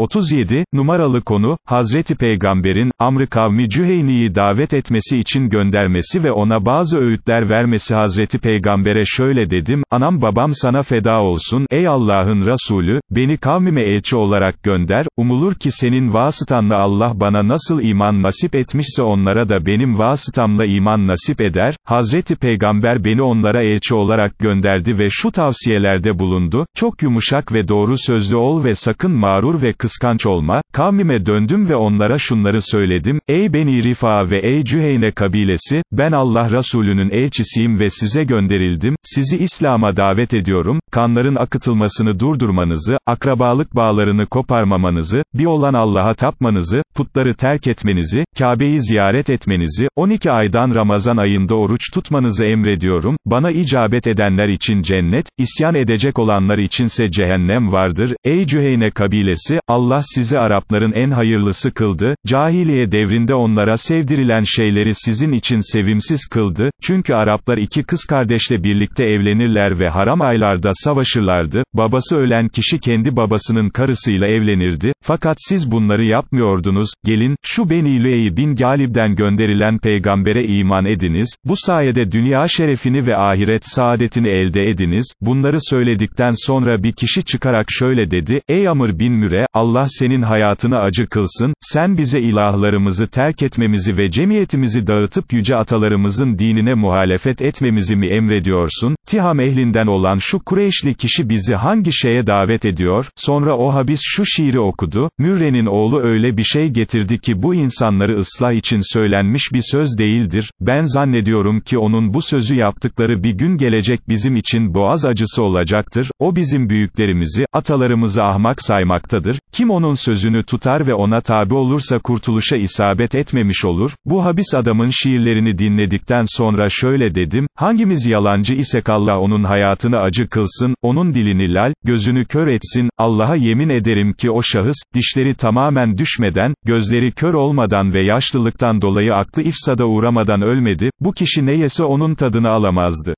37, numaralı konu, Hazreti Peygamber'in, Amr-ı kavmi Cüheyni'yi davet etmesi için göndermesi ve ona bazı öğütler vermesi. Hazreti Peygamber'e şöyle dedim, anam babam sana feda olsun, ey Allah'ın Resulü, beni kavmime elçi olarak gönder, umulur ki senin vasıtanla Allah bana nasıl iman nasip etmişse onlara da benim vasıtamla iman nasip eder, Hazreti Peygamber beni onlara elçi olarak gönderdi ve şu tavsiyelerde bulundu, çok yumuşak ve doğru sözlü ol ve sakın mağrur ve kıskanç olma, kavmime döndüm ve onlara şunları söyledim, ey Beni Rifa ve ey Cüheyne kabilesi, ben Allah Resulü'nün elçisiyim ve size gönderildim, sizi İslam'a davet ediyorum, kanların akıtılmasını durdurmanızı, akrabalık bağlarını koparmamanızı, bir olan Allah'a tapmanızı, putları terk etmenizi, Kabe'yi ziyaret etmenizi, 12 aydan Ramazan ayında oruç tutmanızı emrediyorum, bana icabet edenler için cennet, isyan edecek olanlar içinse cehennem vardır, ey Cüheyne kabilesi, Allah sizi Arapların en hayırlısı kıldı, cahiliye devrinde onlara sevdirilen şeyleri sizin için sevimsiz kıldı, çünkü Araplar iki kız kardeşle birlikte evlenirler ve haram aylarda savaşırlardı, babası ölen kişi kendi babasının karısıyla evlenirdi, fakat siz bunları yapmıyordunuz, gelin, şu Beni bin Galib'den gönderilen peygambere iman ediniz, bu sayede dünya şerefini ve ahiret saadetini elde ediniz, bunları söyledikten sonra bir kişi çıkarak şöyle dedi, ey Amr bin Müre, Allah senin hayatını acı kılsın, sen bize ilahlarımızı terk etmemizi ve cemiyetimizi dağıtıp yüce atalarımızın dinine muhalefet etmemizi mi emrediyorsun, Tiham ehlinden olan şu Kureyşli kişi bizi hangi şeye davet ediyor, sonra o habis şu şiiri okudu, Mürre'nin oğlu öyle bir şey getirdi ki bu insanları ıslah için söylenmiş bir söz değildir, ben zannediyorum ki onun bu sözü yaptıkları bir gün gelecek bizim için boğaz acısı olacaktır, o bizim büyüklerimizi, atalarımızı ahmak saymaktadır, kim onun sözünü tutar ve ona tabi olursa kurtuluşa isabet etmemiş olur, bu habis adamın şiirlerini dinledikten sonra şöyle dedim, hangimiz yalancı isek Allah onun hayatını acı kılsın, onun dilini lal, gözünü kör etsin, Allah'a yemin ederim ki o şahıs, dişleri tamamen düşmeden, gözleri kör olmadan ve yaşlılıktan dolayı aklı ifsada uğramadan ölmedi, bu kişi ne yese onun tadını alamazdı.